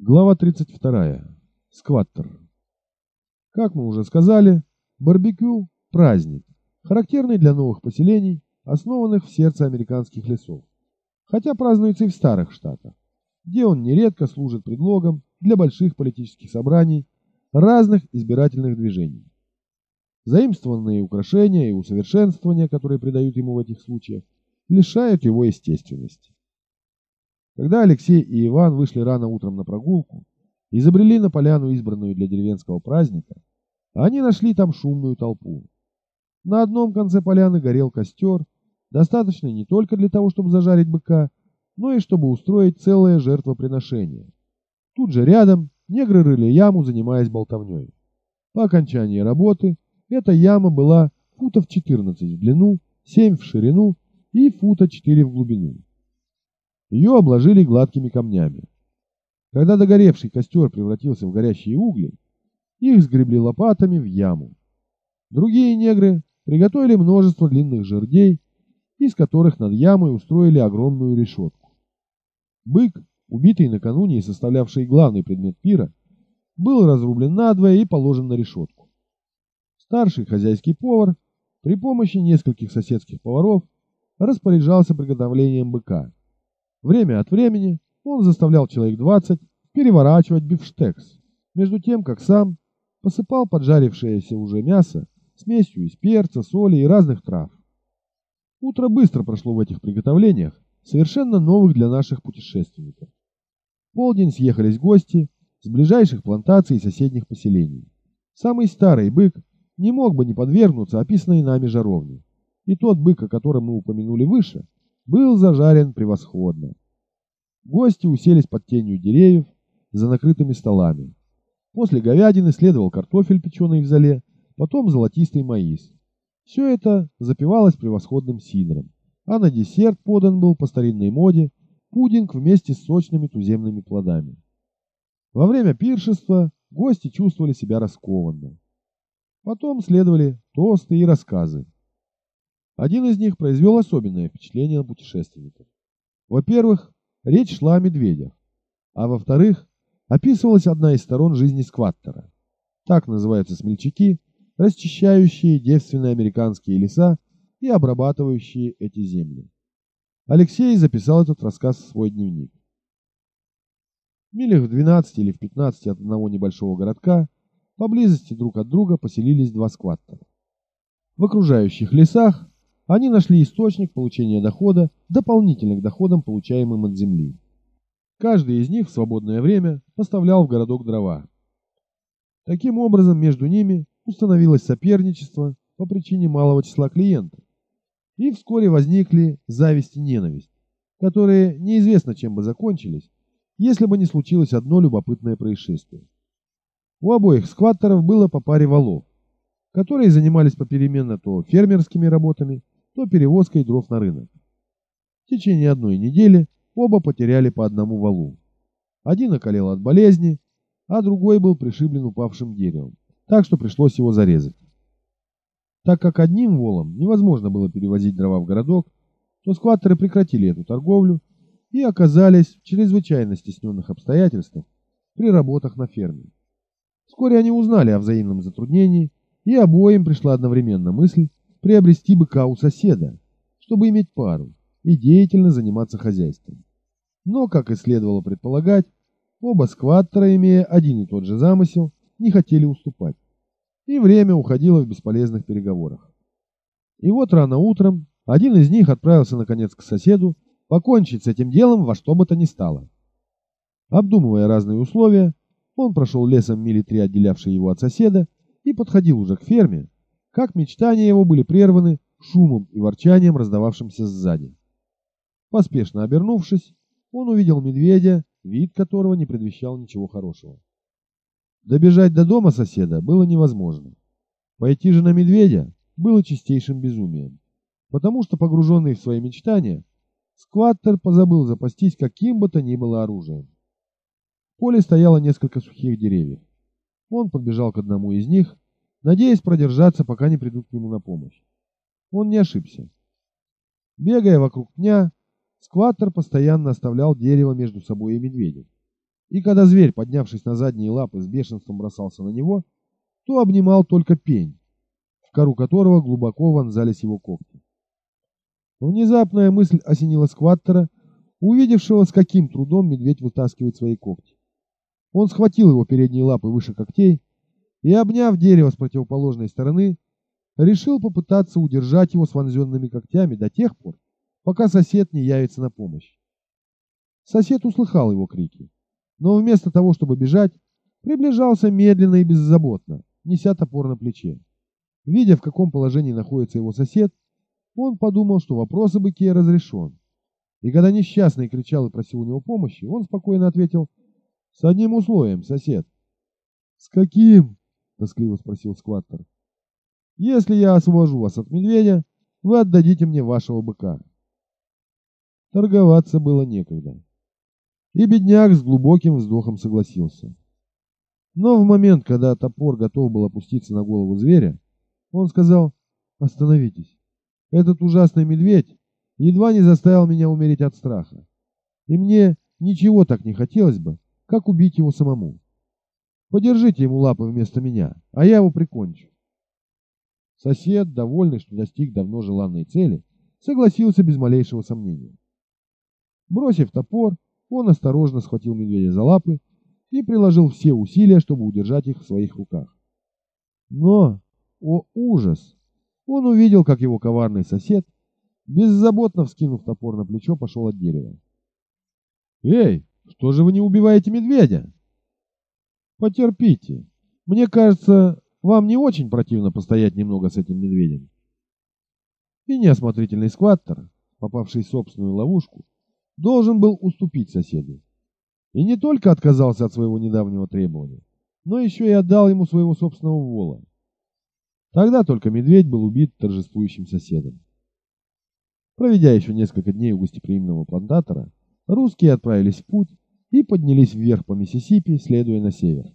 Глава 32. Скваттер. Как мы уже сказали, барбекю – праздник, характерный для новых поселений, основанных в сердце американских лесов. Хотя празднуется и в старых штатах, где он нередко служит предлогом для больших политических собраний разных избирательных движений. Заимствованные украшения и усовершенствования, которые придают ему в этих случаях, лишают его естественности. Когда Алексей и Иван вышли рано утром на прогулку и забрели на поляну, избранную для деревенского праздника, они нашли там шумную толпу. На одном конце поляны горел костер, достаточно не только для того, чтобы зажарить быка, но и чтобы устроить целое жертвоприношение. Тут же рядом негры рыли яму, занимаясь болтовней. По окончании работы эта яма была футов 14 в длину, 7 в ширину и фута 4 в глубину. Ее обложили гладкими камнями. Когда догоревший костер превратился в горящие угли, их сгребли лопатами в яму. Другие негры приготовили множество длинных жердей, из которых над ямой устроили огромную решетку. Бык, убитый накануне и составлявший главный предмет пира, был разрублен надвое и положен на решетку. Старший хозяйский повар при помощи нескольких соседских поваров распоряжался приготовлением быка. Время от времени он заставлял человек 20 переворачивать бифштекс, между тем, как сам посыпал поджарившееся уже мясо смесью из перца, соли и разных трав. Утро быстро прошло в этих приготовлениях, совершенно новых для наших путешественников. Полдень съехались гости с ближайших плантаций и соседних поселений. Самый старый бык не мог бы не подвергнуться описанной нами жаровне. И тот бык, о котором мы упомянули выше, был зажарен превосходно. Гости уселись под тенью деревьев за накрытыми столами. После говядины следовал картофель, печеный в зале, потом золотистый маис. Все это запивалось превосходным сидром, а на десерт подан был по старинной моде пудинг вместе с сочными туземными плодами. Во время пиршества гости чувствовали себя раскованно. Потом следовали тосты и рассказы. Один из них произвел особенное впечатление на путешественников. Во-первых, речь шла о медведях, а во-вторых, описывалась одна из сторон жизни скваттера. Так называются смельчаки, расчищающие девственные американские леса и обрабатывающие эти земли. Алексей записал этот рассказ в свой дневник. В милях в 12 или в 15 от одного небольшого городка поблизости друг от друга поселились два скваттера. В окружающих лесах они нашли источник получения дохода, дополнительно к доходам, получаемым от земли. Каждый из них в свободное время поставлял в городок дрова. Таким образом, между ними установилось соперничество по причине малого числа клиентов. И вскоре возникли зависть и ненависть, которые неизвестно чем бы закончились, если бы не случилось одно любопытное происшествие. У обоих скваттеров было по паре валов, которые занимались попеременно то фермерскими работами, то перевозкой дров на рынок. В течение одной недели оба потеряли по одному валу. Один околел от болезни, а другой был пришиблен упавшим деревом, так что пришлось его зарезать. Так как одним волом невозможно было перевозить дрова в городок, то скваттеры прекратили эту торговлю и оказались в чрезвычайно стесненных обстоятельствах при работах на ферме. Вскоре они узнали о взаимном затруднении, и обоим пришла одновременно мысль приобрести быка у соседа, чтобы иметь пару и деятельно заниматься хозяйством. Но, как и следовало предполагать, оба скваттера, имея один и тот же замысел, не хотели уступать. И время уходило в бесполезных переговорах. И вот рано утром один из них отправился наконец к соседу покончить с этим делом во что бы то ни стало. Обдумывая разные условия, он прошел лесом мили три, отделявшие его от соседа, и подходил уже к ферме, как мечтания его были прерваны шумом и ворчанием, раздававшимся сзади. Поспешно обернувшись, он увидел медведя, вид которого не предвещал ничего хорошего. Добежать до дома соседа было невозможно. Пойти же на медведя было чистейшим безумием, потому что, погруженный в свои мечтания, скваттер позабыл запастись каким бы то ни было оружием. В поле стояло несколько сухих деревьев. Он подбежал к одному из них надеясь продержаться, пока не придут к нему на помощь. Он не ошибся. Бегая вокруг пня, скваттер постоянно оставлял дерево между собой и медведем. И когда зверь, поднявшись на задние лапы, с бешенством бросался на него, то обнимал только пень, в кору которого глубоко вонзались его когти. Внезапная мысль осенила скваттера, увидевшего, с каким трудом медведь вытаскивает свои когти. Он схватил его передние лапы выше когтей и, обняв дерево с противоположной стороны, решил попытаться удержать его с вонзенными когтями до тех пор, пока сосед не явится на помощь. Сосед услыхал его крики, но вместо того, чтобы бежать, приближался медленно и беззаботно, неся топор на плече. Видя, в каком положении находится его сосед, он подумал, что вопрос об Икее разрешен. И когда несчастный кричал и просил у него помощи, он спокойно ответил «С одним условием, сосед». «С каким?» — тоскливо спросил скваттер. «Если я освобожу вас от медведя, вы отдадите мне вашего быка». Торговаться было некогда. И бедняк с глубоким вздохом согласился. Но в момент, когда топор готов был опуститься на голову зверя, он сказал «Остановитесь». Этот ужасный медведь едва не заставил меня умереть от страха. И мне ничего так не хотелось бы, как убить его самому. Подержите ему лапы вместо меня, а я его прикончу. Сосед, довольный, что достиг давно желанной цели, согласился без малейшего сомнения. Бросив топор, он осторожно схватил медведя за лапы и приложил все усилия, чтобы удержать их в своих руках. Но, о ужас! Он увидел, как его коварный сосед, беззаботно вскинув топор на плечо, пошел от дерева. «Эй, что же вы не убиваете медведя?» «Потерпите. Мне кажется, вам не очень противно постоять немного с этим медведем». И неосмотрительный скваттер, попавший в собственную ловушку, должен был уступить соседу. И не только отказался от своего недавнего требования, но еще и отдал ему своего собственного вола. Тогда только медведь был убит торжествующим соседом. Проведя еще несколько дней у гостеприимного плантатора, русские отправились в путь и поднялись вверх по Миссисипи, следуя на север.